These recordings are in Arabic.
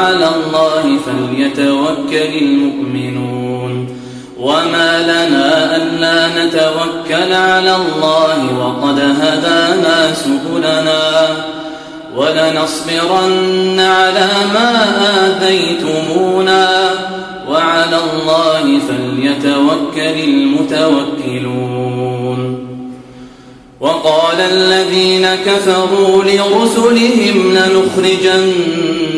وعلى الله فليتوكل المؤمنون. وما لنا ألا نتوكل على الله وقد هدانا سبلنا. ولنصبرن على ما آتيتمونا. وعلى الله فليتوكل المتوكلون. وقال الذين كفروا لرسلهم لنخرجن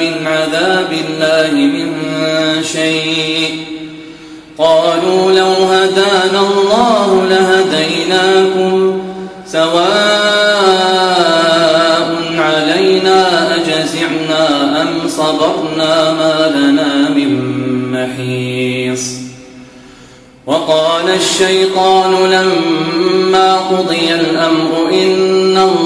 من عذاب الله من شيء. قالوا لو هدانا الله لهديناكم سواء علينا أجزعنا أم صبرنا ما لنا من محيص. وقال الشيطان لما قضي الأمر إن الله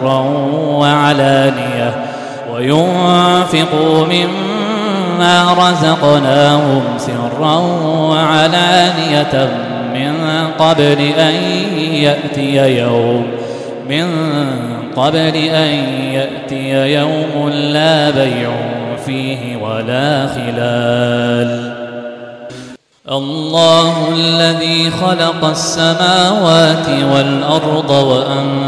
سرا وعلانية وينفقوا مما رزقناهم سرا وعلانية من قبل أن يأتي يوم من قبل أن يأتي يوم لا بيع فيه ولا خلال الله الذي خلق السماوات والأرض وأن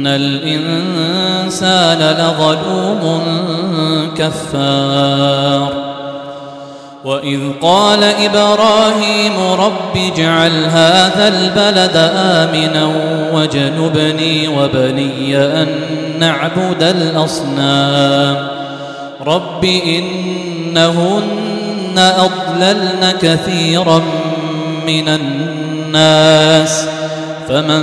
إن الإنسان لظلوم كفار وإذ قال إبراهيم رب اجعل هذا البلد آمنا وجنبني وبني أن نعبد الأصنام رب إنهن أضللن كثيرا من الناس فمن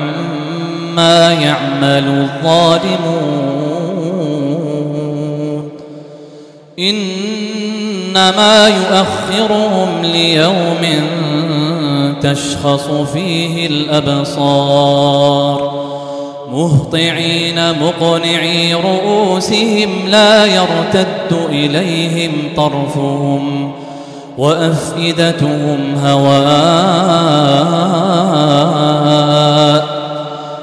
ما يعمل الظالمون. إنما يؤخرهم ليوم تشخص فيه الأبصار. مهطعين مقنعي رؤوسهم لا يرتد إليهم طرفهم وأفئدتهم هواء.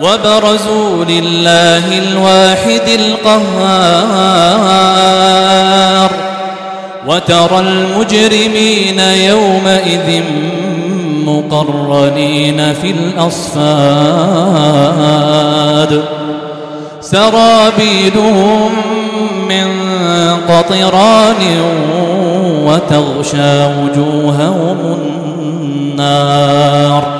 وبرزوا لله الواحد القهار وترى المجرمين يومئذ مقرنين في الأصفاد سرابيدهم من قطران وتغشى وجوههم النار